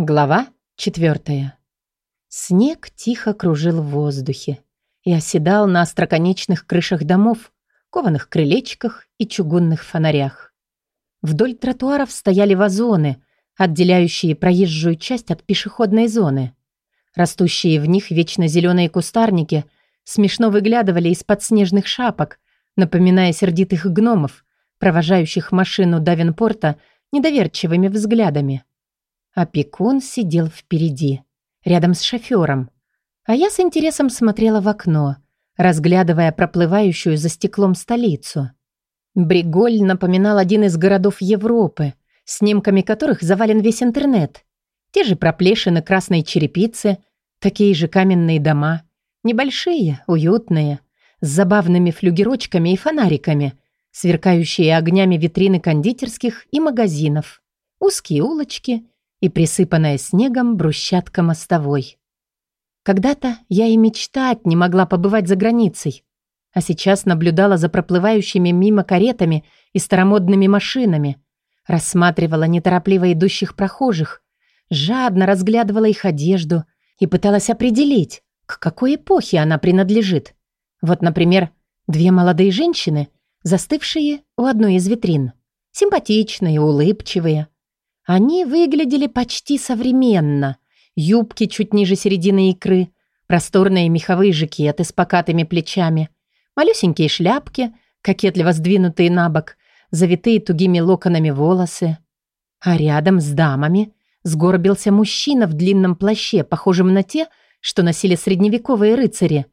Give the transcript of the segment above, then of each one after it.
Глава четвертая. Снег тихо кружил в воздухе и оседал на остроконечных крышах домов, кованых крылечках и чугунных фонарях. Вдоль тротуаров стояли вазоны, отделяющие проезжую часть от пешеходной зоны. Растущие в них вечно зеленые кустарники смешно выглядывали из-под снежных шапок, напоминая сердитых гномов, провожающих машину Давинпорта недоверчивыми взглядами. Опекун сидел впереди, рядом с шофёром, а я с интересом смотрела в окно, разглядывая проплывающую за стеклом столицу. Бриголь напоминал один из городов Европы, снимками которых завален весь интернет. Те же проплешины красной черепицы, такие же каменные дома, небольшие, уютные, с забавными флюгерочками и фонариками, сверкающие огнями витрины кондитерских и магазинов, узкие улочки и присыпанная снегом брусчатка мостовой. Когда-то я и мечтать не могла побывать за границей, а сейчас наблюдала за проплывающими мимо каретами и старомодными машинами, рассматривала неторопливо идущих прохожих, жадно разглядывала их одежду и пыталась определить, к какой эпохе она принадлежит. Вот, например, две молодые женщины, застывшие у одной из витрин, симпатичные, улыбчивые, они выглядели почти современно. Юбки чуть ниже середины икры, просторные меховые жакеты с покатыми плечами, малюсенькие шляпки, кокетливо сдвинутые на бок, завитые тугими локонами волосы. А рядом с дамами сгорбился мужчина в длинном плаще, похожем на те, что носили средневековые рыцари.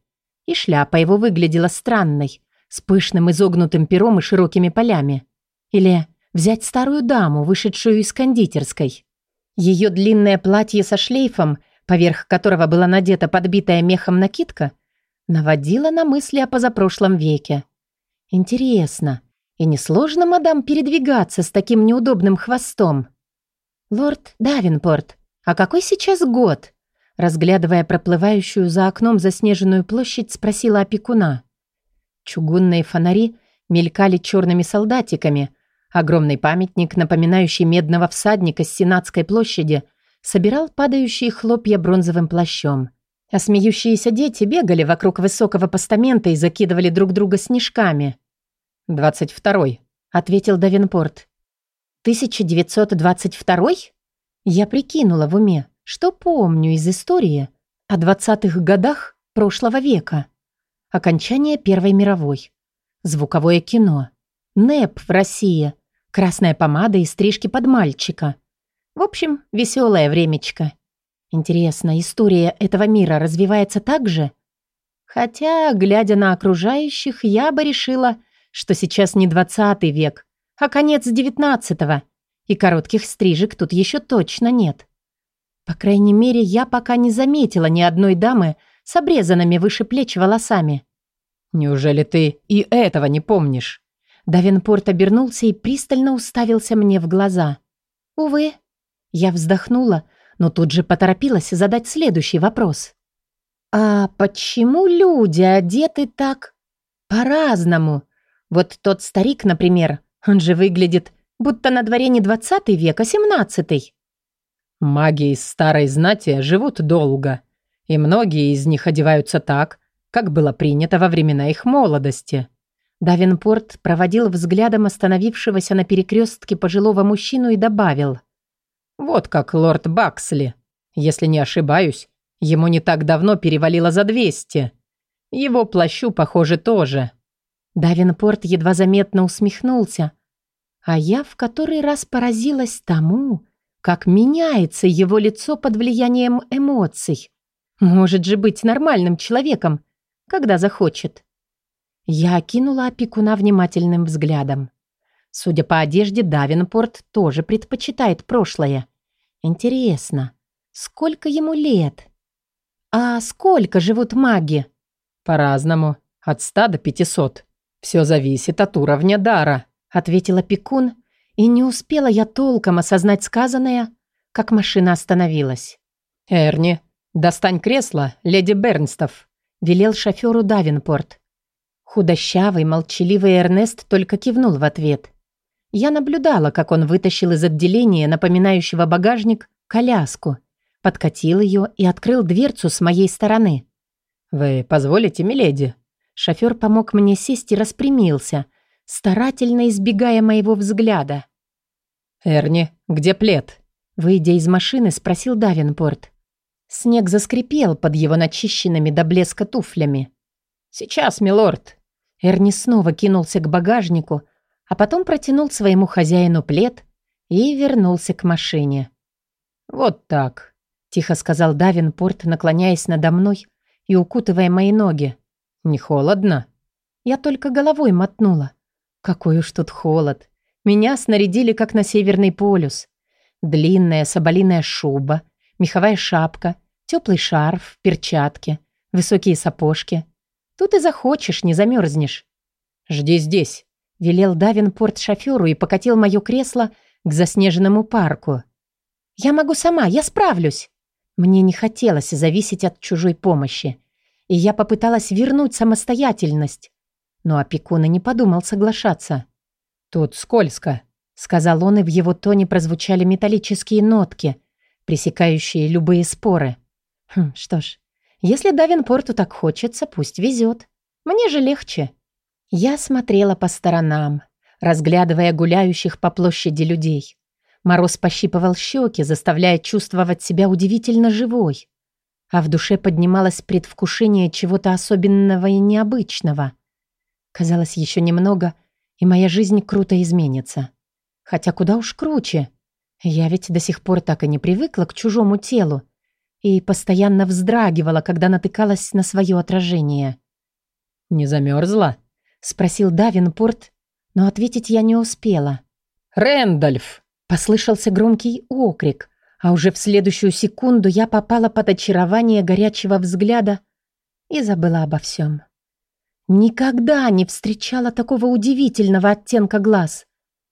И шляпа его выглядела странной, с пышным изогнутым пером и широкими полями. Или Взять старую даму, вышедшую из кондитерской. Ее длинное платье со шлейфом, поверх которого была надета подбитая мехом накидка, наводило на мысли о позапрошлом веке. Интересно, и несложно, мадам, передвигаться с таким неудобным хвостом? Лорд Давинпорт, а какой сейчас год? Разглядывая проплывающую за окном заснеженную площадь, спросила опекуна. Чугунные фонари мелькали черными солдатиками, Огромный памятник, напоминающий медного всадника с Сенатской площади, собирал падающие хлопья бронзовым плащом. А смеющиеся дети бегали вокруг высокого постамента и закидывали друг друга снежками. «Двадцать второй», — ответил Давинпорт. «1922?» Я прикинула в уме, что помню из истории о двадцатых годах прошлого века. Окончание Первой мировой. Звуковое кино. НЭП в России — Красная помада и стрижки под мальчика. В общем, веселое времечко. Интересно, история этого мира развивается так же? Хотя, глядя на окружающих, я бы решила, что сейчас не двадцатый век, а конец девятнадцатого, и коротких стрижек тут еще точно нет. По крайней мере, я пока не заметила ни одной дамы с обрезанными выше плеч волосами. «Неужели ты и этого не помнишь?» Давенпорт обернулся и пристально уставился мне в глаза. «Увы». Я вздохнула, но тут же поторопилась задать следующий вопрос. «А почему люди одеты так по-разному? Вот тот старик, например, он же выглядит, будто на дворе не двадцатый век, а семнадцатый». «Маги из старой знати живут долго, и многие из них одеваются так, как было принято во времена их молодости», Давинпорт проводил взглядом остановившегося на перекрестке пожилого мужчину и добавил. «Вот как лорд Баксли. Если не ошибаюсь, ему не так давно перевалило за двести. Его плащу, похоже, тоже». Давинпорт едва заметно усмехнулся, а я в который раз поразилась тому, как меняется его лицо под влиянием эмоций. Может же быть нормальным человеком, когда захочет. Я окинула опекуна внимательным взглядом. Судя по одежде, Давинпорт тоже предпочитает прошлое. Интересно, сколько ему лет? А сколько живут маги? По-разному. От ста до пятисот. Все зависит от уровня дара, ответил опекун, и не успела я толком осознать сказанное, как машина остановилась. «Эрни, достань кресло, леди Бернстов», — велел шоферу Давинпорт. Худощавый, молчаливый Эрнест только кивнул в ответ. Я наблюдала, как он вытащил из отделения, напоминающего багажник, коляску, подкатил ее и открыл дверцу с моей стороны. «Вы позволите, миледи?» Шофер помог мне сесть и распрямился, старательно избегая моего взгляда. «Эрни, где плед?» Выйдя из машины, спросил Давинпорт. Снег заскрипел под его начищенными до блеска туфлями. «Сейчас, милорд!» Эрни снова кинулся к багажнику, а потом протянул своему хозяину плед и вернулся к машине. «Вот так», — тихо сказал Давинпорт, наклоняясь надо мной и укутывая мои ноги. «Не холодно?» Я только головой мотнула. Какой уж тут холод. Меня снарядили, как на Северный полюс. Длинная соболиная шуба, меховая шапка, теплый шарф, перчатки, высокие сапожки. Тут и захочешь, не замерзнешь. «Жди здесь», — велел Давинпорт шоферу и покатил мое кресло к заснеженному парку. «Я могу сама, я справлюсь». Мне не хотелось зависеть от чужой помощи, и я попыталась вернуть самостоятельность. Но опекун и не подумал соглашаться. «Тут скользко», — сказал он, и в его тоне прозвучали металлические нотки, пресекающие любые споры. Хм, что ж, если Давинпорту так хочется, пусть везет. Мне же легче. Я смотрела по сторонам, разглядывая гуляющих по площади людей. Мороз пощипывал щеки, заставляя чувствовать себя удивительно живой. А в душе поднималось предвкушение чего-то особенного и необычного. Казалось, еще немного, и моя жизнь круто изменится. Хотя куда уж круче. Я ведь до сих пор так и не привыкла к чужому телу и постоянно вздрагивала, когда натыкалась на свое отражение. «Не замерзла?» — спросил Давинпорт, но ответить я не успела. «Рэндальф!» — послышался громкий окрик, а уже в следующую секунду я попала под очарование горячего взгляда и забыла обо всем. Никогда не встречала такого удивительного оттенка глаз.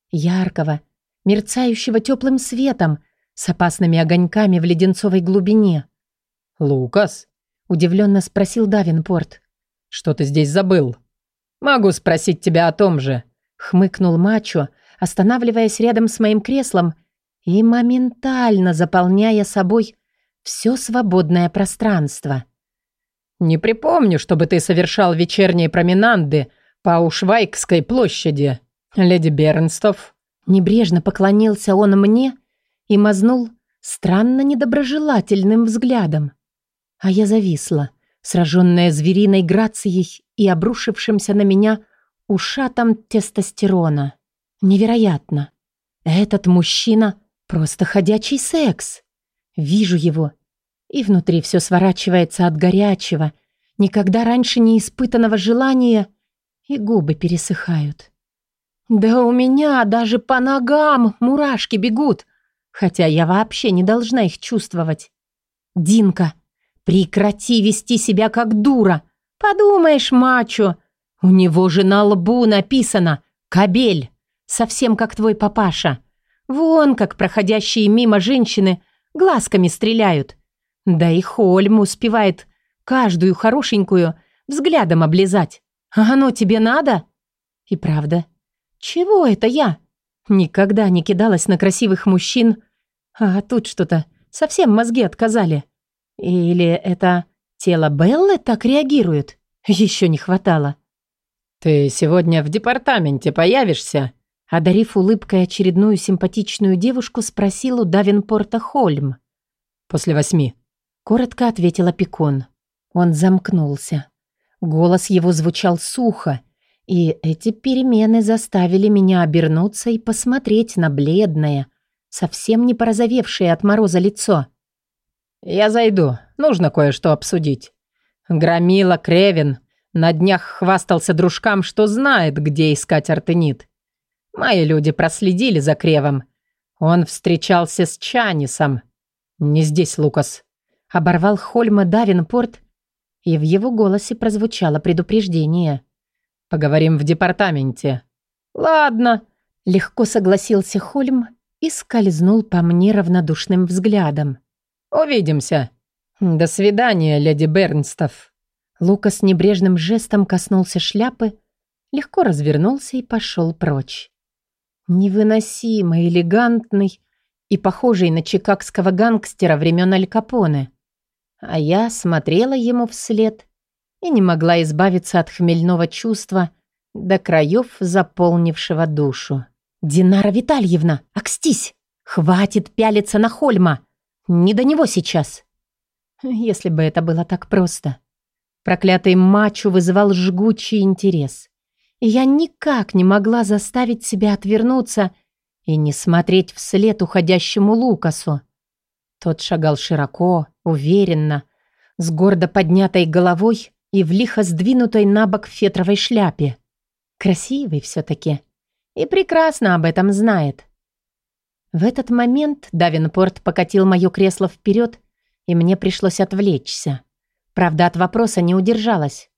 Яркого, мерцающего теплым светом — с опасными огоньками в леденцовой глубине. «Лукас?» — удивленно спросил Давинпорт. «Что ты здесь забыл?» «Могу спросить тебя о том же», — хмыкнул Мачо, останавливаясь рядом с моим креслом и моментально заполняя собой все свободное пространство. «Не припомню, чтобы ты совершал вечерние променанды по Ушвайкской площади, леди Бернстов». Небрежно поклонился он мне и мазнул странно недоброжелательным взглядом. А я зависла, сраженная звериной грацией и обрушившимся на меня ушатом тестостерона. Невероятно. Этот мужчина — просто ходячий секс. Вижу его, и внутри все сворачивается от горячего, никогда раньше не испытанного желания, и губы пересыхают. Да у меня даже по ногам мурашки бегут, хотя я вообще не должна их чувствовать. Динка, прекрати вести себя как дура. Подумаешь, мачо, у него же на лбу написано «Кобель», совсем как твой папаша. Вон как проходящие мимо женщины глазками стреляют. Да и Хольм успевает каждую хорошенькую взглядом облизать. А оно тебе надо? И правда, чего это я? Никогда не кидалась на красивых мужчин, а тут что-то совсем мозги отказали. Или это тело Беллы так реагирует? Еще не хватало. «Ты сегодня в департаменте появишься?» Одарив улыбкой очередную симпатичную девушку, спросил у Давинпорта Хольм. «После восьми», — коротко ответил опекун. Он замкнулся. Голос его звучал сухо, и эти перемены заставили меня обернуться и посмотреть на бледное, совсем не порозовевшее от мороза лицо. «Я зайду. Нужно кое-что обсудить. Громила Кревин на днях хвастался дружкам, что знает, где искать артенит. Мои люди проследили за Кревом. Он встречался с Чанисом. Не здесь, Лукас». Оборвал Хольма Давинпорт, и в его голосе прозвучало предупреждение – Поговорим в департаменте». «Ладно», — легко согласился Хольм и скользнул по мне равнодушным взглядом. «Увидимся. До свидания, леди Бернстов». Лукас небрежным жестом коснулся шляпы, легко развернулся и пошел прочь. Невыносимо элегантный и похожий на чикагского гангстера времен Аль Капоне. А я смотрела ему вслед и не могла избавиться от хмельного чувства до краев заполнившего душу. «Динара Витальевна, окстись! Хватит пялиться на Хольма! Не до него сейчас!» Если бы это было так просто. Проклятый мачо вызывал жгучий интерес. И я никак не могла заставить себя отвернуться и не смотреть вслед уходящему Лукасу. Тот шагал широко, уверенно, с гордо поднятой головой и в лихо сдвинутой на бок фетровой шляпе. Красивый все-таки. И прекрасно об этом знает. В этот момент Давинпорт покатил мое кресло вперед, и мне пришлось отвлечься. Правда, от вопроса не удержалась.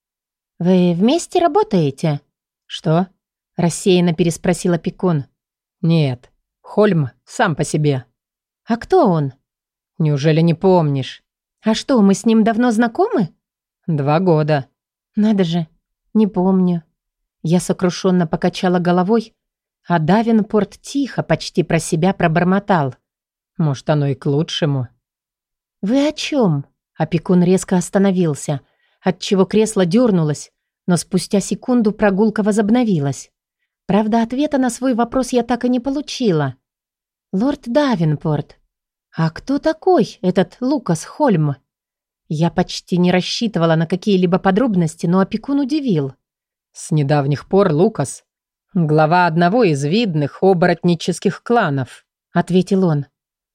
«Вы вместе работаете?» «Что?» – рассеянно переспросила Пикун. «Нет, Хольм сам по себе». «А кто он?» «Неужели не помнишь?» «А что, мы с ним давно знакомы?» «Два года». «Надо же, не помню». Я сокрушенно покачала головой, а Давинпорт тихо, почти про себя пробормотал. «Может, оно и к лучшему». «Вы о чем?» Опекун резко остановился, отчего кресло дернулось, но спустя секунду прогулка возобновилась. Правда, ответа на свой вопрос я так и не получила. «Лорд Давинпорт, а кто такой этот Лукас Хольм?» Я почти не рассчитывала на какие-либо подробности, но опекун удивил. С недавних пор Лукас — глава одного из видных оборотнических кланов, ответил он.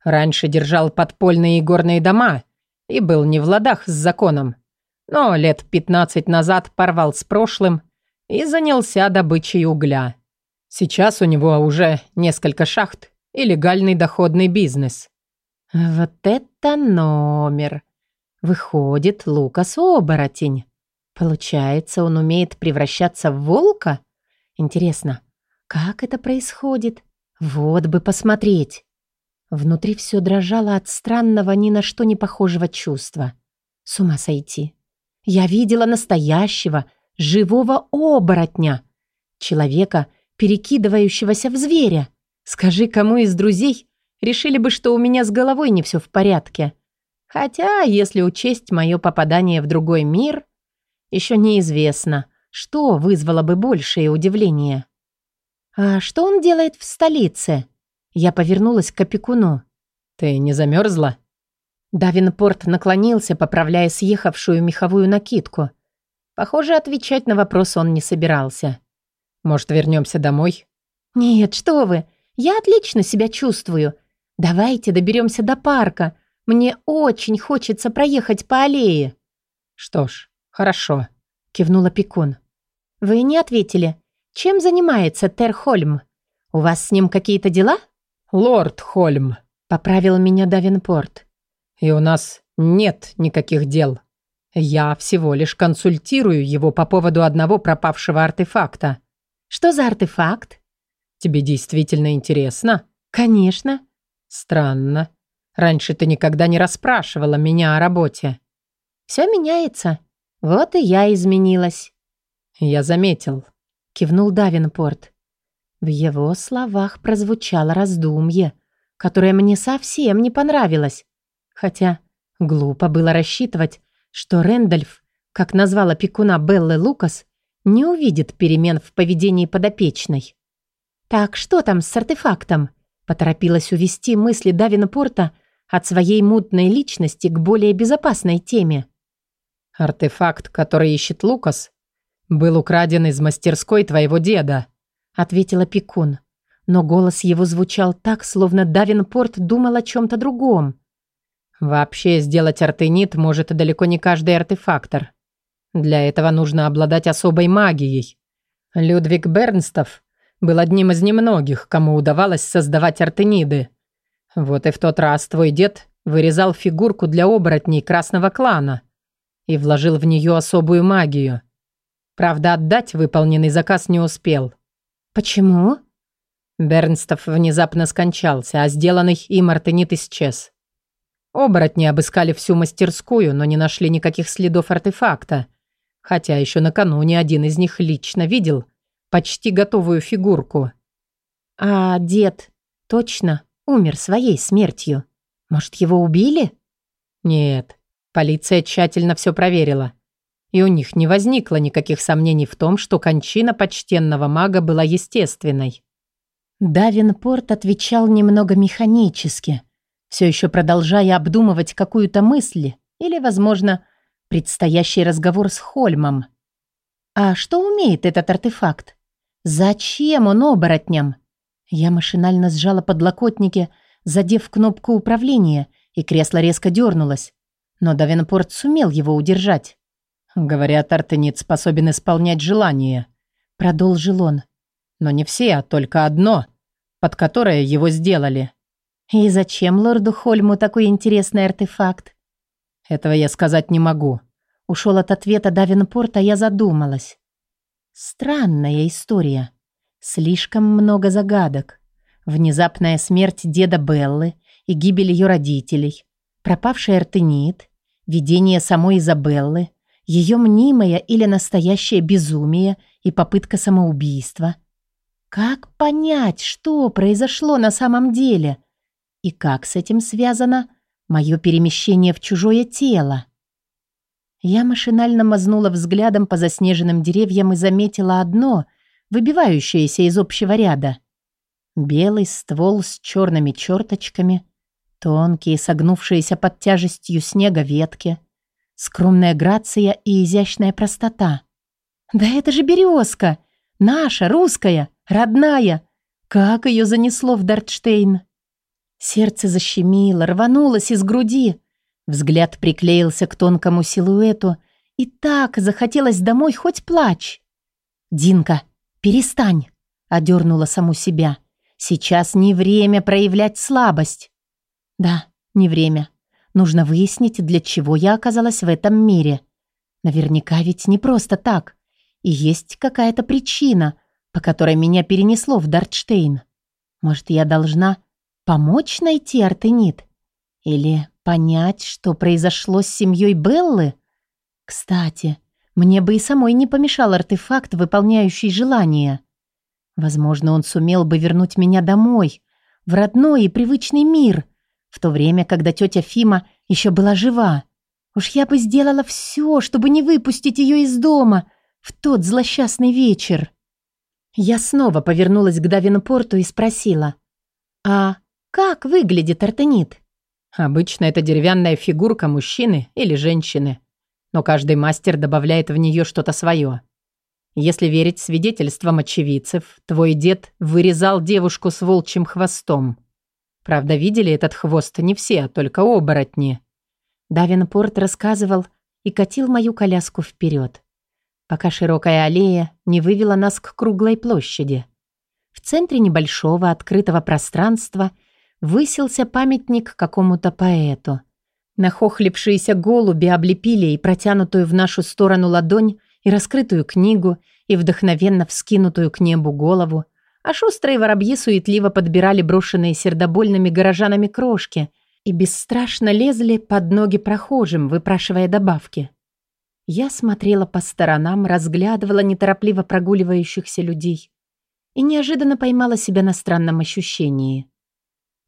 Раньше держал подпольные горные дома и был не в ладах с законом. Но лет 15 назад порвал с прошлым и занялся добычей угля. Сейчас у него уже несколько шахт и легальный доходный бизнес. Вот это номер! Выходит, Лукас оборотень. Получается, он умеет превращаться в волка? Интересно, как это происходит? Вот бы посмотреть. Внутри все дрожало от странного, ни на что не похожего чувства. С ума сойти. Я видела настоящего, живого оборотня. Человека, перекидывающегося в зверя. Скажи, кому из друзей решили бы, что у меня с головой не все в порядке. Хотя, если учесть мое попадание в другой мир, еще неизвестно, что вызвало бы большее удивление. «А что он делает в столице?» Я повернулась к опекуну. «Ты не замерзла?» Давинпорт наклонился, поправляя съехавшую меховую накидку. Похоже, отвечать на вопрос он не собирался. «Может, вернемся домой?» «Нет, что вы! Я отлично себя чувствую. Давайте доберемся до парка. Мне очень хочется проехать по аллее». «Что ж, хорошо», — кивнул опекун. «Вы не ответили. Чем занимается Терхольм? У вас с ним какие-то дела?» «Лорд Хольм», — поправил меня Давинпорт. «И у нас нет никаких дел. Я всего лишь консультирую его по поводу одного пропавшего артефакта». «Что за артефакт?» «Тебе действительно интересно?» «Конечно». «Странно. Раньше ты никогда не расспрашивала меня о работе». «Все меняется. Вот и я изменилась». «Я заметил», — кивнул Давинпорт. В его словах прозвучало раздумье, которое мне совсем не понравилось. Хотя глупо было рассчитывать, что Рэндальф, как назвала пекуна Беллы Лукас, не увидит перемен в поведении подопечной. «Так что там с артефактом?» Поторопилась увести мысли Давина Порта от своей мутной личности к более безопасной теме. «Артефакт, который ищет Лукас, был украден из мастерской твоего деда», ответила Пикун. Но голос его звучал так, словно Давинпорт думал о чем-то другом. Вообще сделать артенит может далеко не каждый артефактор. Для этого нужно обладать особой магией. Людвиг Бернстов был одним из немногих, кому удавалось создавать артениды. Вот и в тот раз твой дед вырезал фигурку для оборотней красного клана и вложил в нее особую магию. Правда, отдать выполненный заказ не успел. «Почему?» Бернстов внезапно скончался, а сделанный им артенит исчез. Оборотни обыскали всю мастерскую, но не нашли никаких следов артефакта. Хотя еще накануне один из них лично видел почти готовую фигурку. «А дед точно умер своей смертью? Может, его убили? Нет, полиция тщательно все проверила. И у них не возникло никаких сомнений в том, что кончина почтенного мага была естественной. Давинпорт отвечал немного механически, все еще продолжая обдумывать какую-то мысль или, возможно, предстоящий разговор с Хольмом. А что умеет этот артефакт? Зачем он оборотням? Я машинально сжала подлокотники, задев кнопку управления, и кресло резко дернулось. Но Давинпорт сумел его удержать. «Говорят, Артенит способен исполнять желания», — продолжил он. «Но не все, а только одно, под которое его сделали». «И зачем лорду Хольму такой интересный артефакт?» «Этого я сказать не могу». Ушел от ответа Давинпорт, а я задумалась. Странная история. Слишком много загадок. Внезапная смерть деда Беллы и гибель ее родителей, пропавший Артенит, видение самой Изабеллы, ее мнимое или настоящее безумие и попытка самоубийства. Как понять, что произошло на самом деле? И как с этим связано мое перемещение в чужое тело? Я машинально мазнула взглядом по заснеженным деревьям и заметила одно, выбивающееся из общего ряда. Белый ствол с черными черточками, тонкие, согнувшиеся под тяжестью снега ветки, скромная грация и изящная простота. «Да это же березка! Наша, русская, родная! Как ее занесло в Дартштейн!» Сердце защемило, рванулось из груди — Взгляд приклеился к тонкому силуэту, и так захотелось домой хоть плачь. «Динка, перестань!» — одернула саму себя. «Сейчас не время проявлять слабость». «Да, не время. Нужно выяснить, для чего я оказалась в этом мире. Наверняка ведь не просто так. И есть какая-то причина, по которой меня перенесло в Дартштейн. Может, я должна помочь найти Артенит? Или Понять, что произошло с семьей Беллы? Кстати, мне бы и самой не помешал артефакт, выполняющий желание. Возможно, он сумел бы вернуть меня домой, в родной и привычный мир, в то время, когда тетя Фима еще была жива. Уж я бы сделала все, чтобы не выпустить ее из дома в тот злосчастный вечер. Я снова повернулась к Давинпорту и спросила, «А как выглядит артенит?» Обычно это деревянная фигурка мужчины или женщины, но каждый мастер добавляет в нее что-то свое. Если верить свидетельствам очевидцев, твой дед вырезал девушку с волчьим хвостом. Правда, видели этот хвост не все, а только оборотни. Давинпорт рассказывал и катил мою коляску вперед, пока широкая аллея не вывела нас к круглой площади. В центре небольшого открытого пространства – высился памятник какому-то поэту. Нахохлившиеся голуби облепили и протянутую в нашу сторону ладонь, и раскрытую книгу, и вдохновенно вскинутую к небу голову, а шустрые воробьи суетливо подбирали брошенные сердобольными горожанами крошки и бесстрашно лезли под ноги прохожим, выпрашивая добавки. Я смотрела по сторонам, разглядывала неторопливо прогуливающихся людей и неожиданно поймала себя на странном ощущении.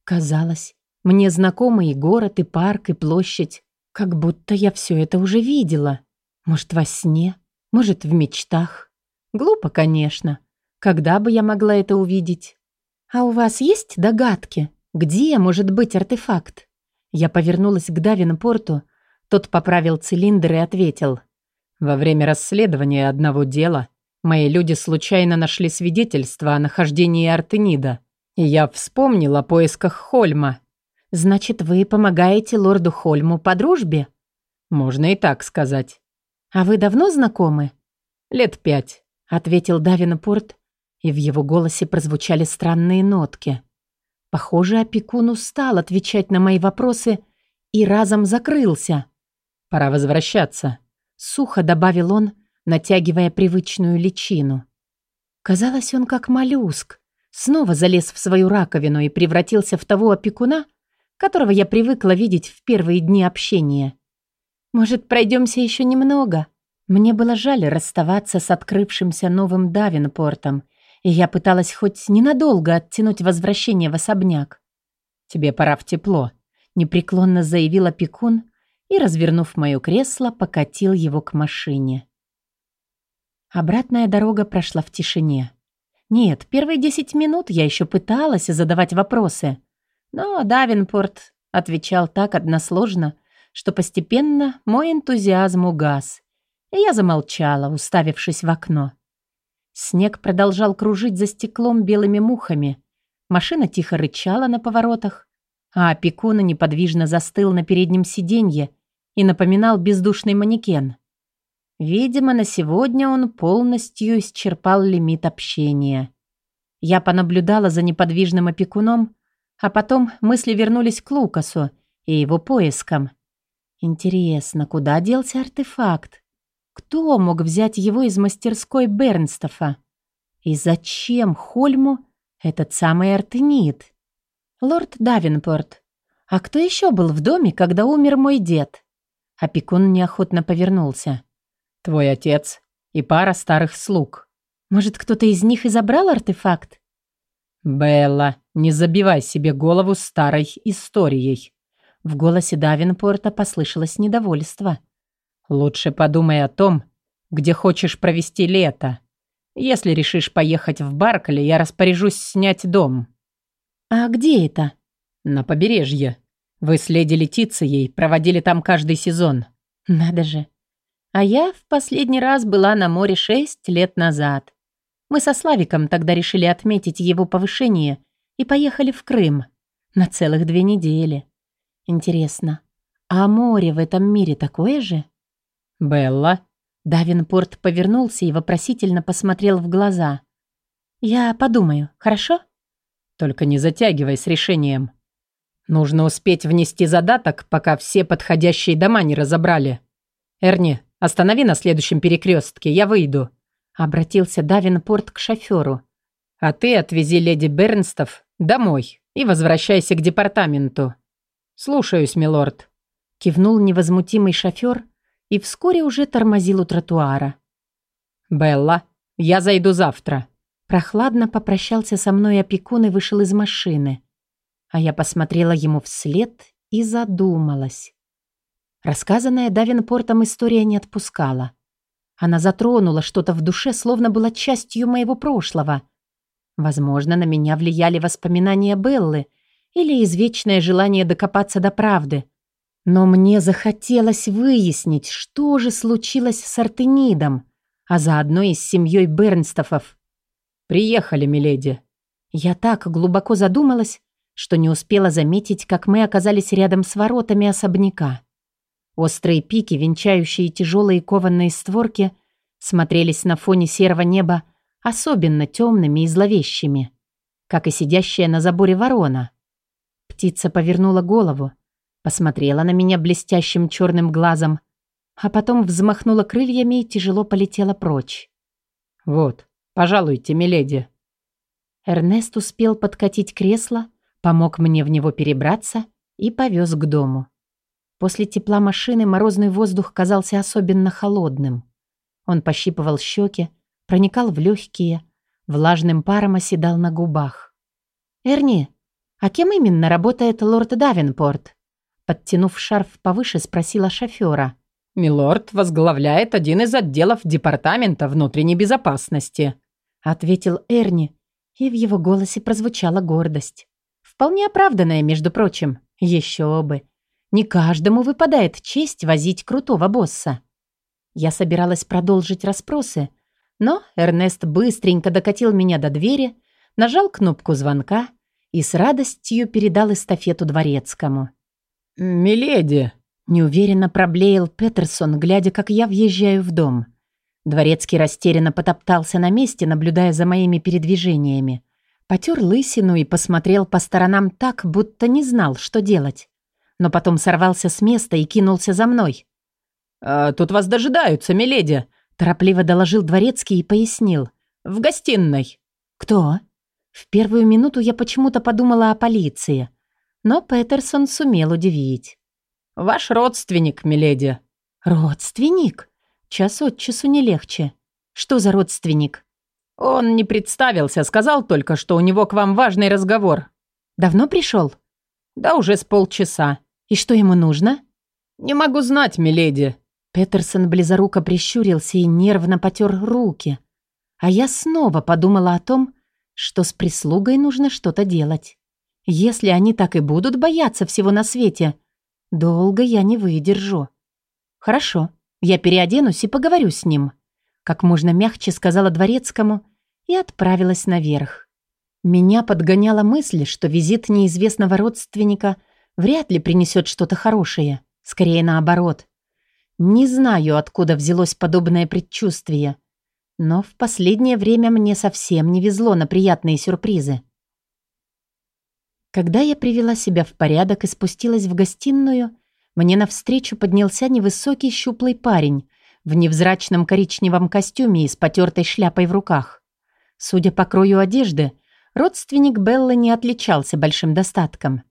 Казалось, мне знакомы и город, и парк, и площадь. Как будто я все это уже видела. Может, во сне, может, в мечтах. Глупо, конечно. Когда бы я могла это увидеть? А у вас есть догадки, где может быть артефакт? Я повернулась к Давинпорту. Тот поправил цилиндр и ответил. Во время расследования одного дела мои люди случайно нашли свидетельство о нахождении Артенида – и я вспомнил о поисках Хольма. Значит, вы помогаете лорду Хольму по дружбе? Можно и так сказать. А вы давно знакомы? Лет пять, ответил Давинпорт, и в его голосе прозвучали странные нотки. Похоже, опекун устал отвечать на мои вопросы и разом закрылся. Пора возвращаться, сухо добавил он, натягивая привычную личину. Казалось, он как моллюск, снова залез в свою раковину и превратился в того опекуна, которого я привыкла видеть в первые дни общения. Может, пройдемся еще немного? Мне было жаль расставаться с открывшимся новым Давинпортом, и я пыталась хоть ненадолго оттянуть возвращение в особняк. «Тебе пора в тепло», — непреклонно заявил опекун и, развернув мое кресло, покатил его к машине. Обратная дорога прошла в тишине. Нет, первые десять минут я еще пыталась задавать вопросы, но Давинпорт отвечал так односложно, что постепенно мой энтузиазм угас, и я замолчала, уставившись в окно. Снег продолжал кружить за стеклом белыми мухами, машина тихо рычала на поворотах, а опекун неподвижно застыл на переднем сиденье и напоминал бездушный манекен. Видимо, на сегодня он полностью исчерпал лимит общения. Я понаблюдала за неподвижным опекуном, а потом мысли вернулись к Лукасу и его поискам. Интересно, куда делся артефакт? Кто мог взять его из мастерской Бернстофа? И зачем Хольму этот самый артенит? Лорд Давинпорт. А кто еще был в доме, когда умер мой дед? Опекун неохотно повернулся. Твой отец и пара старых слуг. Может, кто-то из них и забрал артефакт? Белла, не забивай себе голову старой историей. В голосе Давинпорта послышалось недовольство. Лучше подумай о том, где хочешь провести лето. Если решишь поехать в Баркли, я распоряжусь снять дом. А где это? На побережье. Вы с леди Летицией проводили там каждый сезон. Надо же. А я в последний раз была на море шесть лет назад. Мы со Славиком тогда решили отметить его повышение и поехали в Крым на целых две недели. Интересно, а море в этом мире такое же? Белла. Давинпорт повернулся и вопросительно посмотрел в глаза. Я подумаю, хорошо? Только не затягивай с решением. Нужно успеть внести задаток, пока все подходящие дома не разобрали. Эрни, Останови на следующем перекрестке, я выйду», — обратился Давинпорт к шоферу. «А ты отвези леди Бернстов домой и возвращайся к департаменту». «Слушаюсь, милорд», — кивнул невозмутимый шофер и вскоре уже тормозил у тротуара. «Белла, я зайду завтра», — прохладно попрощался со мной опекун и вышел из машины. А я посмотрела ему вслед и задумалась. Рассказанная Давинпортом история не отпускала. Она затронула что-то в душе, словно была частью моего прошлого. Возможно, на меня влияли воспоминания Беллы или извечное желание докопаться до правды. Но мне захотелось выяснить, что же случилось с Артенидом, а заодно и с семьей Бернстофов. «Приехали, миледи». Я так глубоко задумалась, что не успела заметить, как мы оказались рядом с воротами особняка. Острые пики, венчающие тяжелые кованные створки, смотрелись на фоне серого неба особенно темными и зловещими, как и сидящая на заборе ворона. Птица повернула голову, посмотрела на меня блестящим черным глазом, а потом взмахнула крыльями и тяжело полетела прочь. «Вот, пожалуйте, миледи». Эрнест успел подкатить кресло, помог мне в него перебраться и повез к дому. После тепла машины морозный воздух казался особенно холодным. Он пощипывал щеки, проникал в легкие, влажным паром оседал на губах. «Эрни, а кем именно работает лорд Давенпорт?» Подтянув шарф повыше, спросила шофера. «Милорд возглавляет один из отделов Департамента внутренней безопасности», ответил Эрни, и в его голосе прозвучала гордость. Вполне оправданная, между прочим. Еще бы. Не каждому выпадает честь возить крутого босса. Я собиралась продолжить расспросы, но Эрнест быстренько докатил меня до двери, нажал кнопку звонка и с радостью передал эстафету дворецкому. «Миледи!» – неуверенно проблеял Петерсон, глядя, как я въезжаю в дом. Дворецкий растерянно потоптался на месте, наблюдая за моими передвижениями. Потер лысину и посмотрел по сторонам так, будто не знал, что делать но потом сорвался с места и кинулся за мной. «А, «Тут вас дожидаются, миледи», – торопливо доложил дворецкий и пояснил. «В гостиной». «Кто?» В первую минуту я почему-то подумала о полиции, но Петерсон сумел удивить. «Ваш родственник, миледи». «Родственник? Час от часу не легче. Что за родственник?» «Он не представился, сказал только, что у него к вам важный разговор». «Давно пришел?» Да уже с полчаса. И что ему нужно? Не могу знать, миледи. Петерсон близоруко прищурился и нервно потер руки. А я снова подумала о том, что с прислугой нужно что-то делать. Если они так и будут бояться всего на свете, долго я не выдержу. Хорошо, я переоденусь и поговорю с ним. Как можно мягче сказала дворецкому и отправилась наверх. Меня подгоняла мысль, что визит неизвестного родственника вряд ли принесет что-то хорошее. Скорее наоборот. Не знаю, откуда взялось подобное предчувствие. Но в последнее время мне совсем не везло на приятные сюрпризы. Когда я привела себя в порядок и спустилась в гостиную, мне навстречу поднялся невысокий щуплый парень в невзрачном коричневом костюме и с потертой шляпой в руках. Судя по крою одежды, родственник Беллы не отличался большим достатком.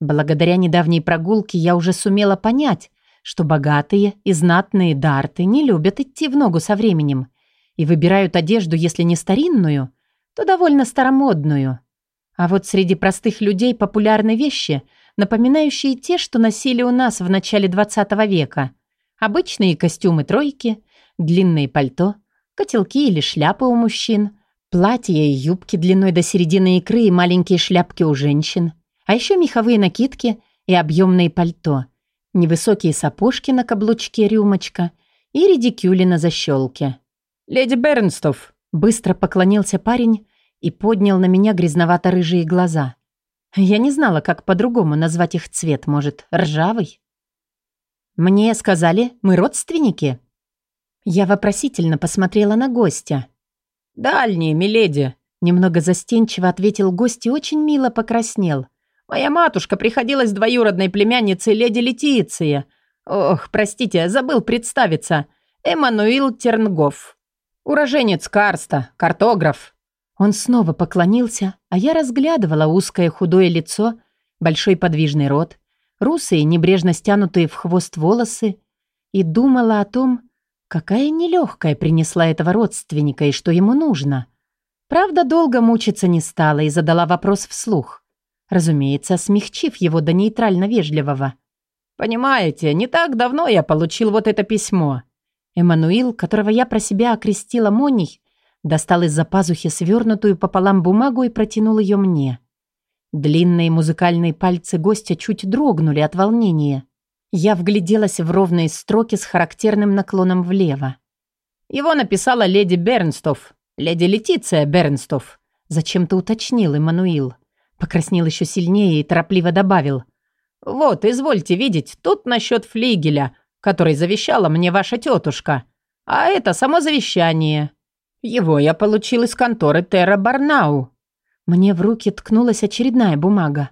Благодаря недавней прогулке я уже сумела понять, что богатые и знатные дарты не любят идти в ногу со временем и выбирают одежду, если не старинную, то довольно старомодную. А вот среди простых людей популярны вещи, напоминающие те, что носили у нас в начале 20 века. Обычные костюмы тройки, длинные пальто, котелки или шляпы у мужчин, платья и юбки длиной до середины икры и маленькие шляпки у женщин, а еще меховые накидки и объемные пальто, невысокие сапожки на каблучке рюмочка и редикюли на защелке. «Леди Бернстов!» Быстро поклонился парень и поднял на меня грязновато-рыжие глаза. Я не знала, как по-другому назвать их цвет, может, ржавый? «Мне сказали, мы родственники?» Я вопросительно посмотрела на гостя. «Дальние, миледи», — немного застенчиво ответил гость и очень мило покраснел. «Моя матушка приходилась двоюродной племянницей леди Летиции. Ох, простите, забыл представиться. Эммануил Тернгоф. Уроженец Карста, картограф». Он снова поклонился, а я разглядывала узкое худое лицо, большой подвижный рот, русые, небрежно стянутые в хвост волосы, и думала о том, какая нелегкая принесла этого родственника и что ему нужно. Правда, долго мучиться не стала и задала вопрос вслух, разумеется, смягчив его до нейтрально-вежливого. «Понимаете, не так давно я получил вот это письмо». Эммануил, которого я про себя окрестила Моней, достал из-за пазухи свернутую пополам бумагу и протянул ее мне. Длинные музыкальные пальцы гостя чуть дрогнули от волнения. Я вгляделась в ровные строки с характерным наклоном влево. «Его написала леди Бернстов, леди Летиция Бернстов», зачем-то уточнил Эммануил. Покраснел еще сильнее и торопливо добавил. «Вот, извольте видеть, тут насчет флигеля, который завещала мне ваша тетушка. А это само завещание. Его я получил из конторы Терра Барнау». Мне в руки ткнулась очередная бумага.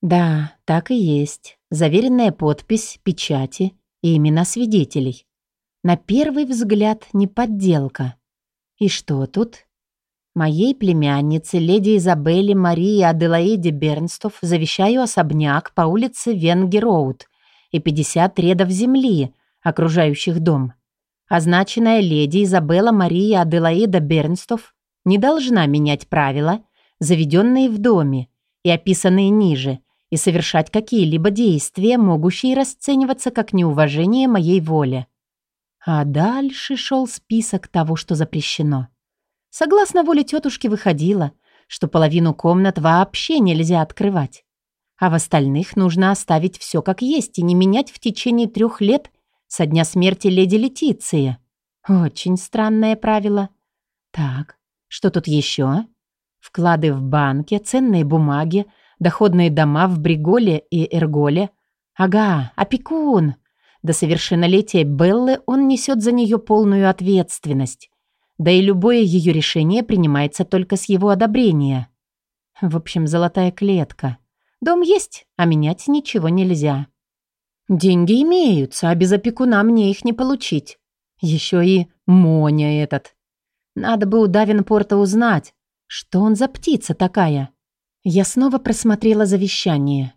Да, так и есть. Заверенная подпись, печати и имена свидетелей. На первый взгляд не подделка. И что тут? Моей племяннице, леди Изабелле Марии Аделаиде Бернстов, завещаю особняк по улице Венгероуд и 50 редов земли, окружающих дом. Означенная леди Изабелла Мария Аделаида Бернстов не должна менять правила, заведенные в доме и описанные ниже, и совершать какие-либо действия, могущие расцениваться как неуважение моей воле. А дальше шел список того, что запрещено. Согласно воле тетушки выходило, что половину комнат вообще нельзя открывать, а в остальных нужно оставить все как есть и не менять в течение трех лет со дня смерти леди Летиции. Очень странное правило. Так, что тут еще? Вклады в банке, ценные бумаги, доходные дома в Бриголе и Эрголе. Ага, опекун. До совершеннолетия Беллы он несет за нее полную ответственность. Да и любое ее решение принимается только с его одобрения. В общем, золотая клетка. Дом есть, а менять ничего нельзя. Деньги имеются, а без опекуна мне их не получить. Еще и Моня этот. Надо бы у Давинпорта узнать, что он за птица такая. Я снова просмотрела завещание.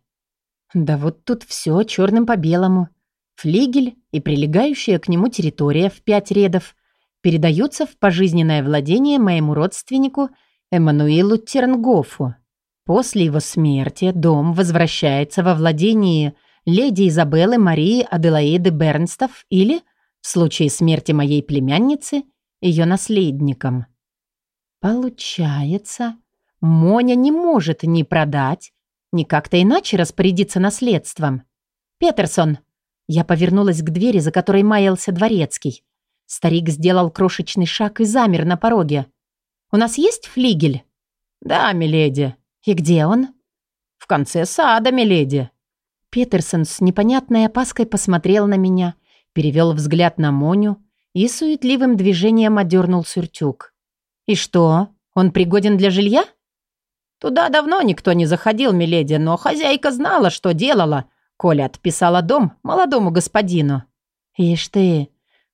Да вот тут все черным по белому. Флигель и прилегающая к нему территория в пять редов передаются в пожизненное владение моему родственнику Эммануилу Тернгофу. После его смерти дом возвращается во владение леди Изабеллы Марии Аделаиды Бернстов или, в случае смерти моей племянницы, ее наследникам. Получается, Моня не может ни продать, ни как-то иначе распорядиться наследством. «Петерсон!» Я повернулась к двери, за которой маялся дворецкий. Старик сделал крошечный шаг и замер на пороге. «У нас есть флигель?» «Да, миледи». «И где он?» «В конце сада, миледи». Петерсон с непонятной опаской посмотрел на меня, перевел взгляд на Моню и суетливым движением одернул сюртюк. «И что, он пригоден для жилья?» «Туда давно никто не заходил, миледи, но хозяйка знала, что делала, Коля отписала дом молодому господину». «Ишь ты,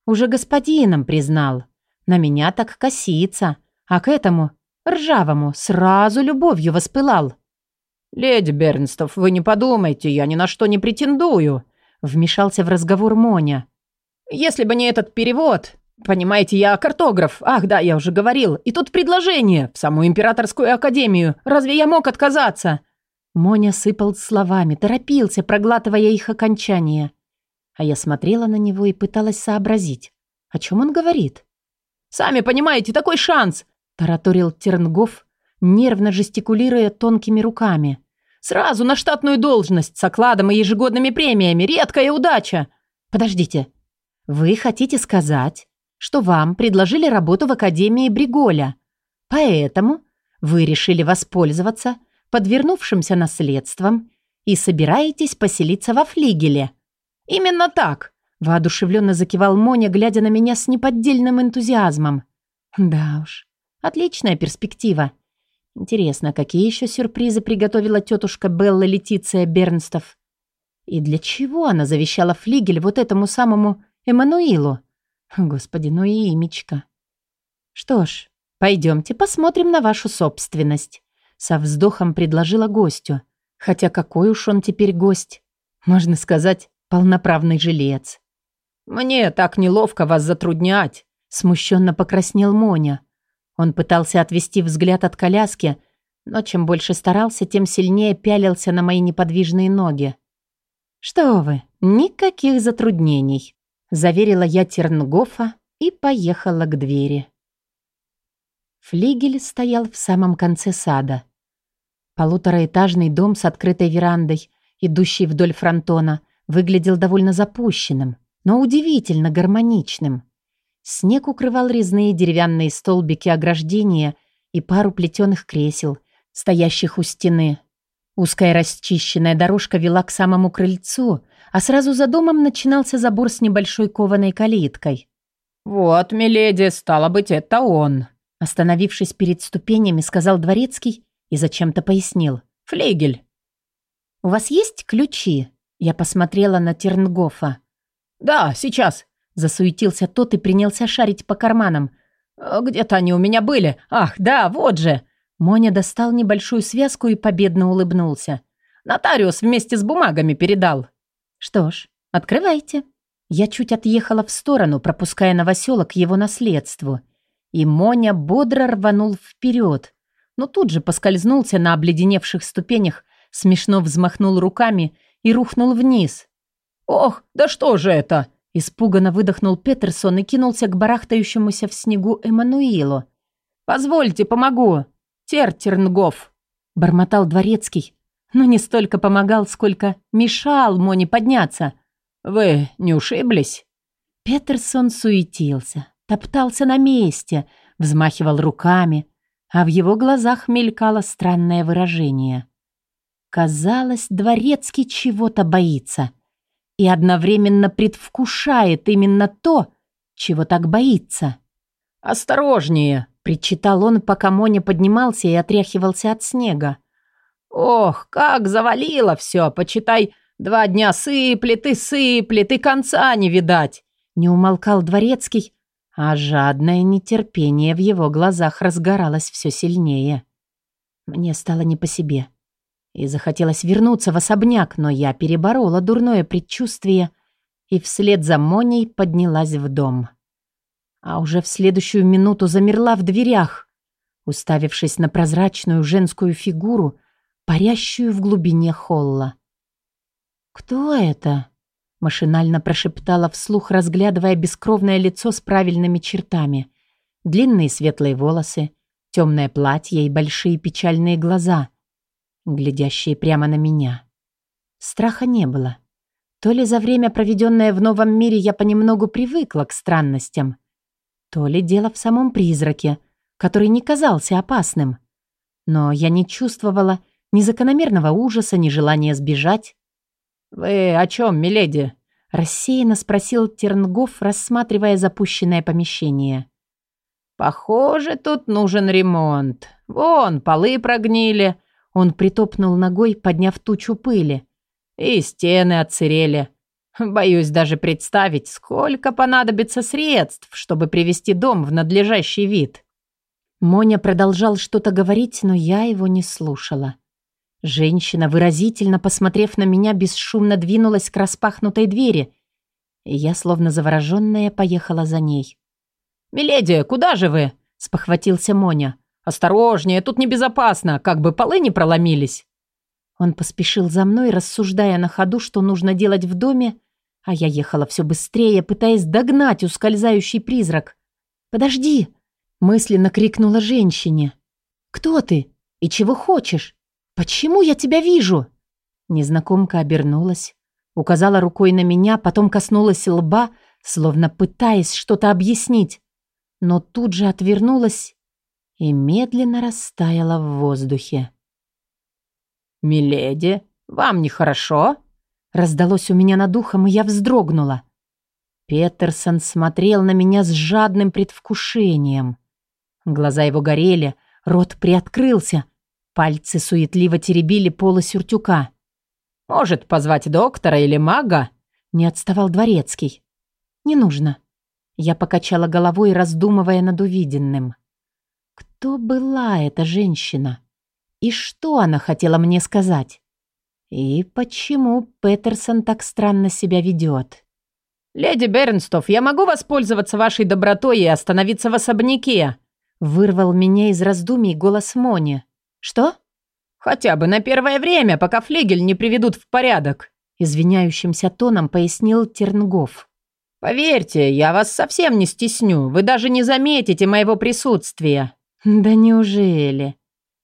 уже господином признал. На меня так косится, а к этому, ржавому, сразу любовью воспылал». «Леди Бернстов, вы не подумайте, я ни на что не претендую», вмешался в разговор Моня. «Если бы не этот перевод, понимаете, я картограф, ах да, я уже говорил, и тут предложение в саму императорскую академию, разве я мог отказаться?» Моня сыпал словами, торопился, проглатывая их окончание. А я смотрела на него и пыталась сообразить, о чем он говорит. «Сами понимаете, такой шанс!» – тараторил Тернгов, нервно жестикулируя тонкими руками. «Сразу на штатную должность с окладом и ежегодными премиями. Редкая удача!» «Подождите, вы хотите сказать, что вам предложили работу в Академии Бриголя, поэтому вы решили воспользоваться подвернувшимся наследством и собираетесь поселиться во флигеле». «Именно так», – воодушевленно закивал Моня, глядя на меня с неподдельным энтузиазмом. «Да уж, отличная перспектива. Интересно, какие еще сюрпризы приготовила тетушка Белла Летиция Бернстов? И для чего она завещала флигель вот этому самому Эммануилу? Господи, ну и имечко. Что ж, пойдемте посмотрим на вашу собственность. Со вздохом предложила гостю. Хотя какой уж он теперь гость. Можно сказать, полноправный жилец. «Мне так неловко вас затруднять», — смущенно покраснел Моня. Он пытался отвести взгляд от коляски, но чем больше старался, тем сильнее пялился на мои неподвижные ноги. «Что вы, никаких затруднений», — заверила я Тернгофа и поехала к двери. Флигель стоял в самом конце сада. Полутораэтажный дом с открытой верандой, идущий вдоль фронтона, выглядел довольно запущенным, но удивительно гармоничным. Снег укрывал резные деревянные столбики ограждения и пару плетеных кресел, стоящих у стены. Узкая расчищенная дорожка вела к самому крыльцу, а сразу за домом начинался забор с небольшой кованой калиткой. «Вот, миледи, стало быть, это он», Остановившись перед ступенями, сказал дворецкий и зачем-то пояснил. «Флейгель». «У вас есть ключи?» Я посмотрела на Тернгофа. «Да, сейчас», — засуетился тот и принялся шарить по карманам. «Э, «Где-то они у меня были. Ах, да, вот же». Моня достал небольшую связку и победно улыбнулся. «Нотариус вместе с бумагами передал». «Что ж, открывайте». Я чуть отъехала в сторону, пропуская новоселок его наследству. И Моня бодро рванул вперед, но тут же поскользнулся на обледеневших ступенях, смешно взмахнул руками и рухнул вниз. «Ох, да что же это?» Испуганно выдохнул Петерсон и кинулся к барахтающемуся в снегу Эммануилу. «Позвольте, помогу. Тертернгов!» Бормотал дворецкий, но не столько помогал, сколько мешал Моне подняться. «Вы не ушиблись?» Петерсон суетился топтался на месте, взмахивал руками, а в его глазах мелькало странное выражение. Казалось, дворецкий чего-то боится и одновременно предвкушает именно то, чего так боится. «Осторожнее!» — причитал он, пока Моня поднимался и отряхивался от снега. «Ох, как завалило все! Почитай, два дня сыплет и сыплет, и конца не видать!» Не умолкал дворецкий, а жадное нетерпение в его глазах разгоралось все сильнее. Мне стало не по себе. И захотелось вернуться в особняк, но я переборола дурное предчувствие и вслед за Моней поднялась в дом. А уже в следующую минуту замерла в дверях, уставившись на прозрачную женскую фигуру, парящую в глубине холла. «Кто это?» – машинально прошептала вслух, разглядывая бескровное лицо с правильными чертами. Длинные светлые волосы, темное платье и большие печальные глаза, глядящие прямо на меня. Страха не было. То ли за время, проведенное в новом мире, я понемногу привыкла к странностям, то ли дело в самом призраке, который не казался опасным. Но я не чувствовала ни закономерного ужаса, ни желания сбежать. «Вы о чем, миледи?» – рассеянно спросил Тернгоф, рассматривая запущенное помещение. «Похоже, тут нужен ремонт. Вон, полы прогнили». Он притопнул ногой, подняв тучу пыли. И стены отсырели. Боюсь даже представить, сколько понадобится средств, чтобы привести дом в надлежащий вид. Моня продолжал что-то говорить, но я его не слушала. Женщина, выразительно посмотрев на меня, бесшумно двинулась к распахнутой двери, и я, словно завороженная, поехала за ней. «Миледи, куда же вы?» – спохватился Моня. «Осторожнее, тут небезопасно, как бы полы не проломились». Он поспешил за мной, рассуждая на ходу, что нужно делать в доме, а я ехала все быстрее, пытаясь догнать ускользающий призрак. «Подожди!» – мысленно крикнула женщине. «Кто ты? И чего хочешь? Почему я тебя вижу?» Незнакомка обернулась, указала рукой на меня, потом коснулась лба, словно пытаясь что-то объяснить, но тут же отвернулась и медленно растаяла в воздухе. «Миледи, вам нехорошо?» Раздалось у меня над ухом, и я вздрогнула. Петерсон смотрел на меня с жадным предвкушением. Глаза его горели, рот приоткрылся, пальцы суетливо теребили полы сюртюка. «Может, позвать доктора или мага?» Не отставал дворецкий. «Не нужно». Я покачала головой, раздумывая над увиденным. Кто была эта женщина? И что она хотела мне сказать? И почему Петерсон так странно себя ведет? «Леди Бернстов, я могу воспользоваться вашей добротой и остановиться в особняке?» Вырвал меня из раздумий голос Мони. «Что?» «Хотя бы на первое время, пока флигель не приведут в порядок», извиняющимся тоном пояснил Тернгоф. «Поверьте, я вас совсем не стесню. Вы даже не заметите моего присутствия». «Да неужели?»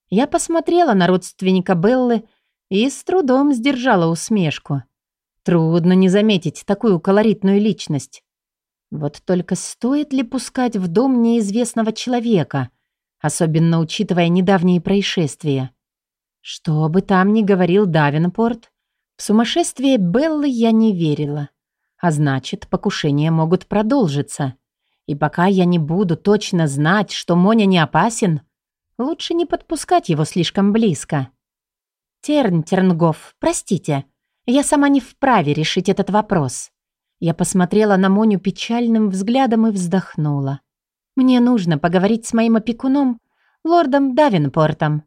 Я посмотрела на родственника Беллы и с трудом сдержала усмешку. Трудно не заметить такую колоритную личность. Вот только стоит ли пускать в дом неизвестного человека, особенно учитывая недавние происшествия? Что бы там ни говорил Давинпорт, в сумасшествие Беллы я не верила. А значит, покушения могут продолжиться. И пока я не буду точно знать, что Моня не опасен, Лучше не подпускать его слишком близко. Терн Тернгоф, простите, я сама не вправе решить этот вопрос. Я посмотрела на Моню печальным взглядом и вздохнула. Мне нужно поговорить с моим опекуном, лордом Давинпортом.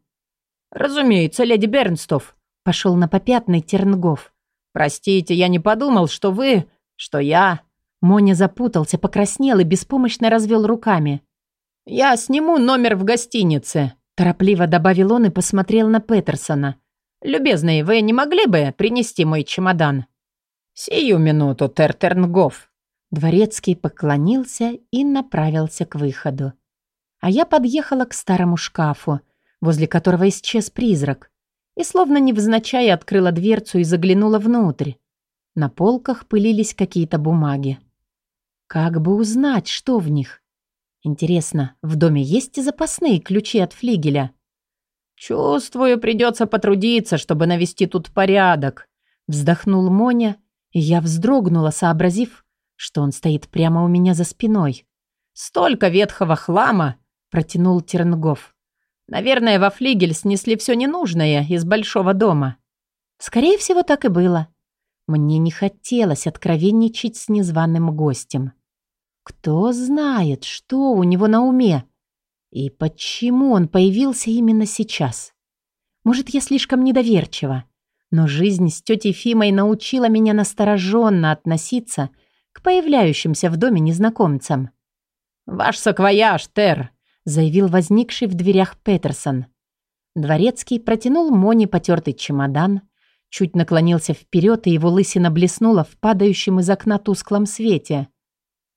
«Разумеется, леди Бернстов», — пошел на попятный Тернгоф. «Простите, я не подумал, что вы... что я...» Моня запутался, покраснел и беспомощно развел руками. «Я сниму номер в гостинице», – торопливо добавил он и посмотрел на Петерсона. «Любезный, вы не могли бы принести мой чемодан?» «Сию минуту, Тертернгоф». Дворецкий поклонился и направился к выходу. А я подъехала к старому шкафу, возле которого исчез призрак, и словно невзначай открыла дверцу и заглянула внутрь. На полках пылились какие-то бумаги. Как бы узнать, что в них? Интересно, в доме есть запасные ключи от флигеля? «Чувствую, придется потрудиться, чтобы навести тут порядок», вздохнул Моня, и я вздрогнула, сообразив, что он стоит прямо у меня за спиной. «Столько ветхого хлама!» – протянул Тернгов. «Наверное, во флигель снесли все ненужное из большого дома». Скорее всего, так и было. Мне не хотелось откровенничать с незваным гостем. Кто знает, что у него на уме? И почему он появился именно сейчас? Может, я слишком недоверчива, но жизнь с тетей Фимой научила меня настороженно относиться к появляющимся в доме незнакомцам. «Ваш саквояж, Тер», — заявил возникший в дверях Петерсон. Дворецкий протянул Моне потертый чемодан, чуть наклонился вперед, и его лысина блеснула в падающем из окна тусклом свете.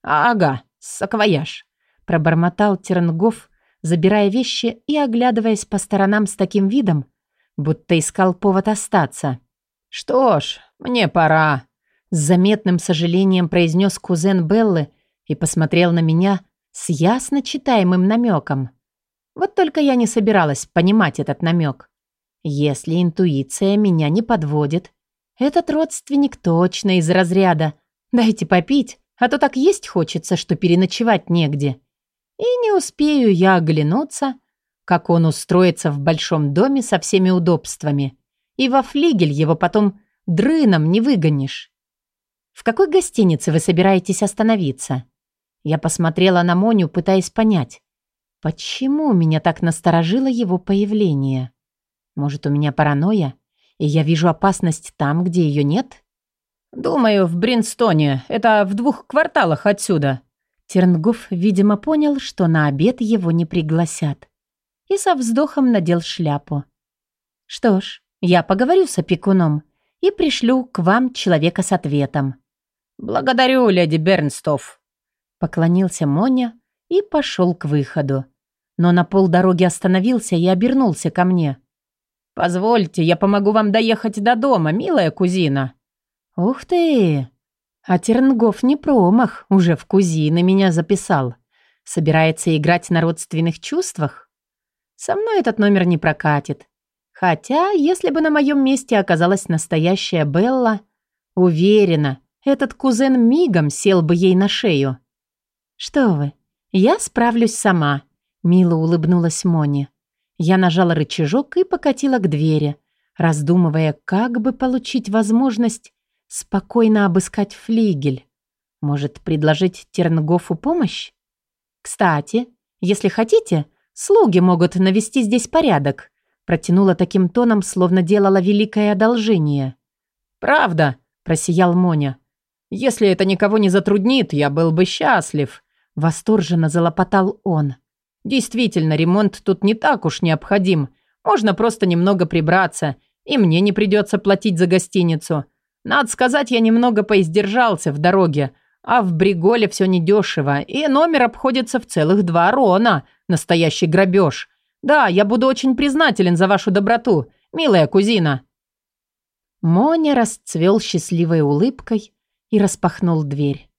«Ага, саквояж», — пробормотал Тернгоф, забирая вещи и оглядываясь по сторонам с таким видом, будто искал повод остаться. «Что ж, мне пора», — с заметным сожалением произнес кузен Беллы и посмотрел на меня с ясно читаемым намеком. Вот только я не собиралась понимать этот намек. Если интуиция меня не подводит, этот родственник точно из разряда «дайте попить, а то так есть хочется, что переночевать негде». И не успею я оглянуться, как он устроится в большом доме со всеми удобствами. И во флигель его потом дрыном не выгонишь. «В какой гостинице вы собираетесь остановиться?» Я посмотрела на Моню, пытаясь понять, почему меня так насторожило его появление. Может, у меня паранойя, и я вижу опасность там, где ее нет? «Думаю, в Бринстоне. Это в двух кварталах отсюда». Тернгоф, видимо, понял, что на обед его не пригласят. И со вздохом надел шляпу. «Что ж, я поговорю с опекуном и пришлю к вам человека с ответом». «Благодарю, леди Бернстов», — поклонился Моня и пошел к выходу. Но на полдороги остановился и обернулся ко мне. «Позвольте, я помогу вам доехать до дома, милая кузина». «Ух ты! А Тернгоф не промах, уже в кузины меня записал. Собирается играть на родственных чувствах? Со мной этот номер не прокатит. Хотя, если бы на моем месте оказалась настоящая Белла, уверена, этот кузен мигом сел бы ей на шею. «Что вы, я справлюсь сама», — мило улыбнулась Мони. Я нажала рычажок и покатила к двери, раздумывая, как бы получить возможность спокойно обыскать флигель. Может, предложить Тернгофу помощь? Кстати, если хотите, слуги могут навести здесь порядок. Протянула таким тоном, словно делала великое одолжение. «Правда», — просиял Моня. «Если это никого не затруднит, я был бы счастлив», — восторженно залопотал он. Действительно, ремонт тут не так уж необходим. Можно просто немного прибраться, и мне не придется платить за гостиницу. Надо сказать, я немного поиздержался в дороге, а в Бриголе все недешево, и номер обходится в целых два рона. Настоящий грабеж. Да, я буду очень признателен за вашу доброту, милая кузина». Моня расцвел счастливой улыбкой и распахнул дверь.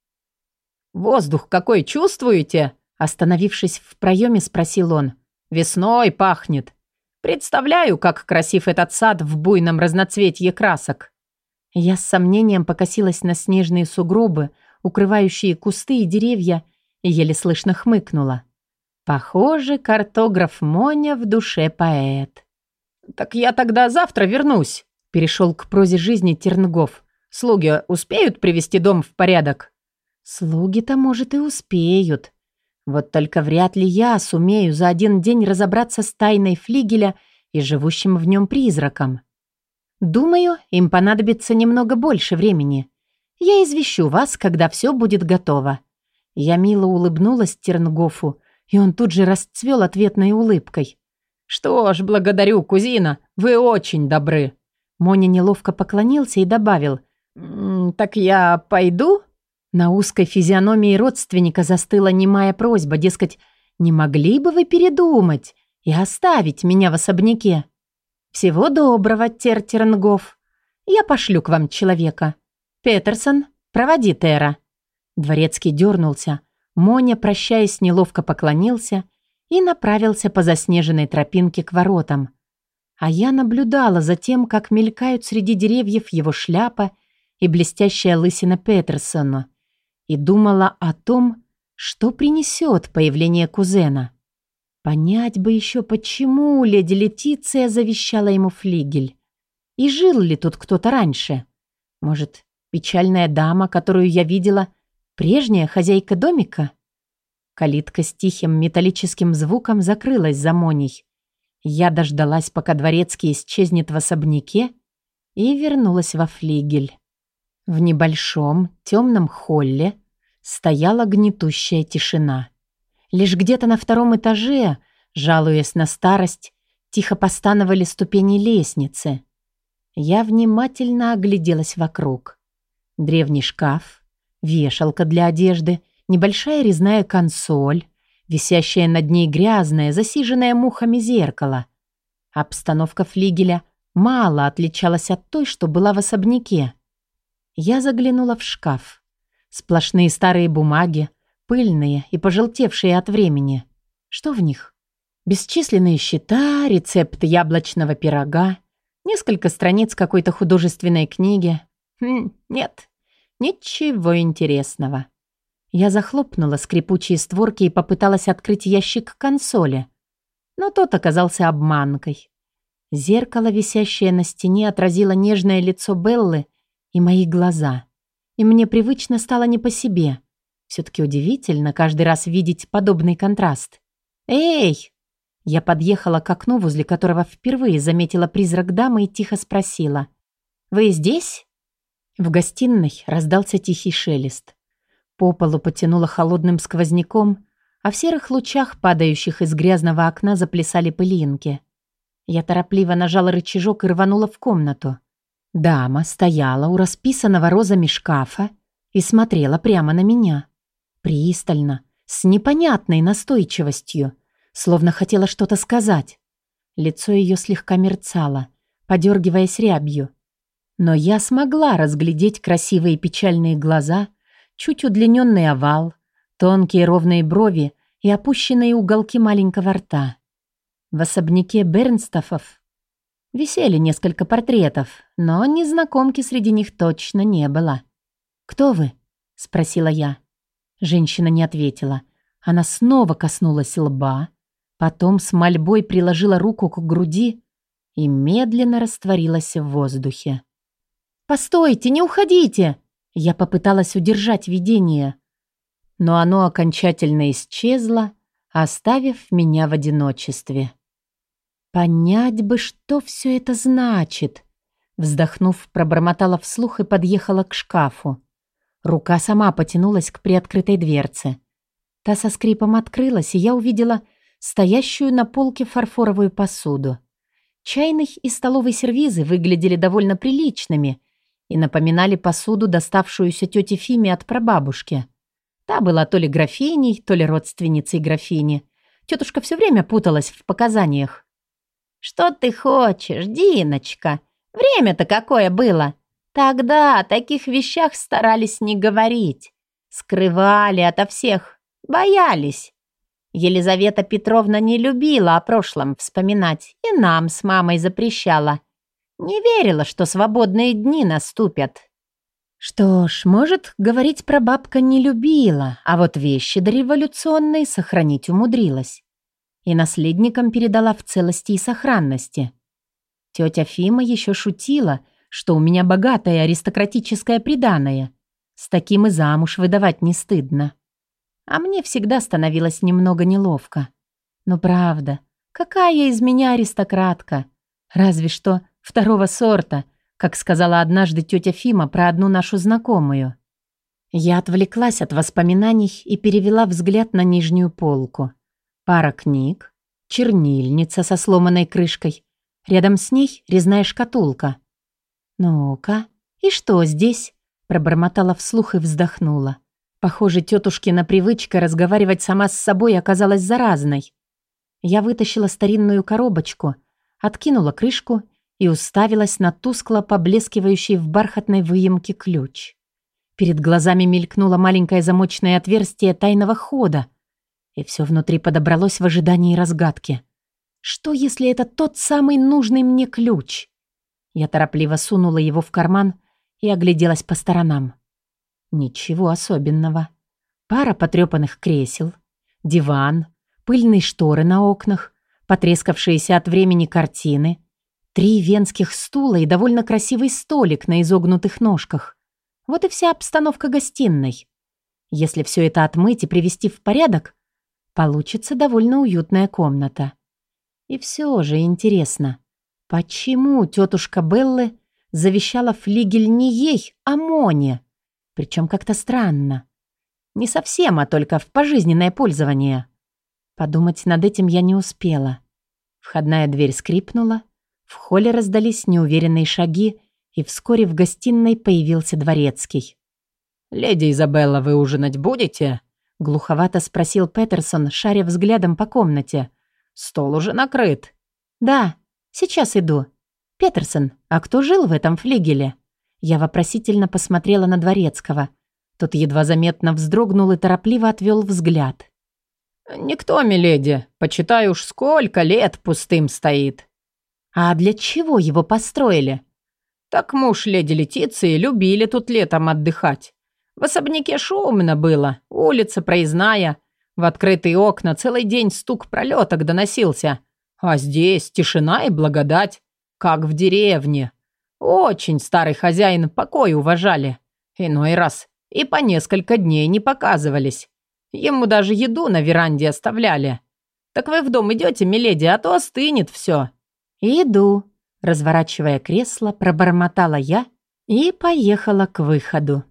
«Воздух какой чувствуете?» Остановившись в проеме, спросил он. «Весной пахнет. Представляю, как красив этот сад в буйном разноцветье красок». Я с сомнением покосилась на снежные сугробы, укрывающие кусты и деревья, и еле слышно хмыкнула. Похоже, картограф Моня в душе поэт. «Так я тогда завтра вернусь», — перешел к прозе жизни Тернгов. «Слуги успеют привести дом в порядок?» «Слуги-то, может, и успеют», вот только вряд ли я сумею за один день разобраться с тайной флигеля и живущим в нем призраком. Думаю, им понадобится немного больше времени. Я извещу вас, когда все будет готово». Я мило улыбнулась Тернгофу, и он тут же расцвел ответной улыбкой. «Что ж, благодарю, кузина, вы очень добры». Моня неловко поклонился и добавил. «Так я пойду?» На узкой физиономии родственника застыла немая просьба, дескать, «Не могли бы вы передумать и оставить меня в особняке?» «Всего доброго, Тертернгоф. Я пошлю к вам человека. Петерсон, проводи Тера». Дворецкий дернулся. Моня, прощаясь, неловко поклонился и направился по заснеженной тропинке к воротам. А я наблюдала за тем, как мелькают среди деревьев его шляпа и блестящая лысина Петерсона и думала о том, что принесет появление кузена. Понять бы еще, почему леди Летиция завещала ему флигель. И жил ли тут кто-то раньше? Может, печальная дама, которую я видела, прежняя хозяйка домика? Калитка с тихим металлическим звуком закрылась за Моней. Я дождалась, пока дворецкий исчезнет в особняке, и вернулась во флигель. В небольшом темном холле стояла гнетущая тишина. Лишь где-то на втором этаже, жалуясь на старость, Тихо постановали ступени лестницы. Я внимательно огляделась вокруг. Древний шкаф, вешалка для одежды, небольшая резная консоль, висящее над ней грязное, засиженное мухами зеркало. Обстановка флигеля мало отличалась от той, что была в особняке. Я заглянула в шкаф. Сплошные старые бумаги, пыльные и пожелтевшие от времени. Что в них? Бесчисленные счета, рецепт яблочного пирога, несколько страниц какой-то художественной книги. Хм, нет, ничего интересного. Я захлопнула скрипучие створки и попыталась открыть ящик консоли. Но тот оказался обманкой. Зеркало, висящее на стене, отразило нежное лицо Беллы и мои глаза. И мне привычно стало не по себе. Все-таки удивительно каждый раз видеть подобный контраст. «Эй!» Я подъехала к окну, возле которого впервые заметила призрак дамы и тихо спросила. «Вы здесь?» В гостиной раздался тихий шелест. По полу потянуло холодным сквозняком, а в серых лучах, падающих из грязного окна, заплясали пылинки. Я торопливо нажала рычажок и рванула в комнату. Дама стояла у расписанного розами шкафа и смотрела прямо на меня. Пристально, с непонятной настойчивостью, словно хотела что-то сказать. Лицо ее слегка мерцало, подергиваясь рябью. Но я смогла разглядеть красивые печальные глаза — чуть удлиненный овал, тонкие ровные брови и опущенные уголки маленького рта. В особняке Бернстафов висели несколько портретов, но незнакомки среди них точно не было. «Кто вы?» — спросила я. Женщина не ответила. Она снова коснулась лба, потом с мольбой приложила руку к груди и медленно растворилась в воздухе. «Постойте, не уходите!» Я попыталась удержать видение, но оно окончательно исчезло, оставив меня в одиночестве. Понять бы, что все это значит. Вздохнув, пробормотала вслух и подъехала к шкафу. Рука сама потянулась к приоткрытой дверце. Та со скрипом открылась, и я увидела стоящую на полке фарфоровую посуду. Чайный и столовый сервизы выглядели довольно приличными — и напоминали посуду, доставшуюся тете Фиме от прабабушки. Та была то ли графиней, то ли родственницей графини. Тетушка все время путалась в показаниях. «Что ты хочешь, Диночка? Время-то какое было! Тогда о таких вещах старались не говорить. Скрывали ото всех, боялись. Елизавета Петровна не любила о прошлом вспоминать и нам с мамой запрещала. Не верила, что свободные дни наступят. Что ж, может, говорить про бабка не любила, а вот вещи дореволюционные сохранить умудрилась. И наследникам передала в целости и сохранности. Тетя Фима еще шутила, что у меня богатое аристократическое приданое. С таким и замуж выдавать не стыдно. А мне всегда становилось немного неловко. Но правда, какая из меня аристократка? Разве что Второго сорта, как сказала однажды тетя Фима про одну нашу знакомую. Я отвлеклась от воспоминаний и перевела взгляд на нижнюю полку. Пара книг, чернильница со сломанной крышкой. Рядом с ней резная шкатулка. «Ну-ка, и что здесь?» Пробормотала вслух и вздохнула. Похоже, тетушкина привычка разговаривать сама с собой оказалась заразной. Я вытащила старинную коробочку, откинула крышку и уставилась на тускло поблескивающий в бархатной выемке ключ. Перед глазами мелькнуло маленькое замочное отверстие тайного хода, и все внутри подобралось в ожидании разгадки. Что, если это тот самый нужный мне ключ? Я торопливо сунула его в карман и огляделась по сторонам. Ничего особенного. Пара потрепанных кресел, диван, пыльные шторы на окнах, потрескавшиеся от времени картины, Три венских стула и довольно красивый столик на изогнутых ножках. Вот и вся обстановка гостиной. Если все это отмыть и привести в порядок, получится довольно уютная комната. И все же интересно, почему тетушка Беллы завещала флигель не ей, а Моне? Причем как-то странно. Не совсем, а только в пожизненное пользование. Подумать над этим я не успела. Входная дверь скрипнула, в холле раздались неуверенные шаги, и вскоре в гостиной появился дворецкий. «Леди Изабелла, вы ужинать будете?» Глуховато спросил Петерсон, шаря взглядом по комнате. «Стол уже накрыт». «Да, сейчас иду. Петерсон, а кто жил в этом флигеле?» Я вопросительно посмотрела на Дворецкого. Тот едва заметно вздрогнул и торопливо отвел взгляд. «Никто, миледи. Почитай уж сколько лет пустым стоит». «А для чего его построили?» «Так муж леди Летиции любили тут летом отдыхать. В особняке шумно было, улица проездная. В открытые окна целый день стук пролеток доносился. А здесь тишина и благодать, как в деревне. Очень старый хозяин покой уважали. Иной раз и по несколько дней не показывались. Ему даже еду на веранде оставляли. Так вы в дом идете, миледи, а то остынет все. Иду. Разворачивая кресло, пробормотала я и поехала к выходу.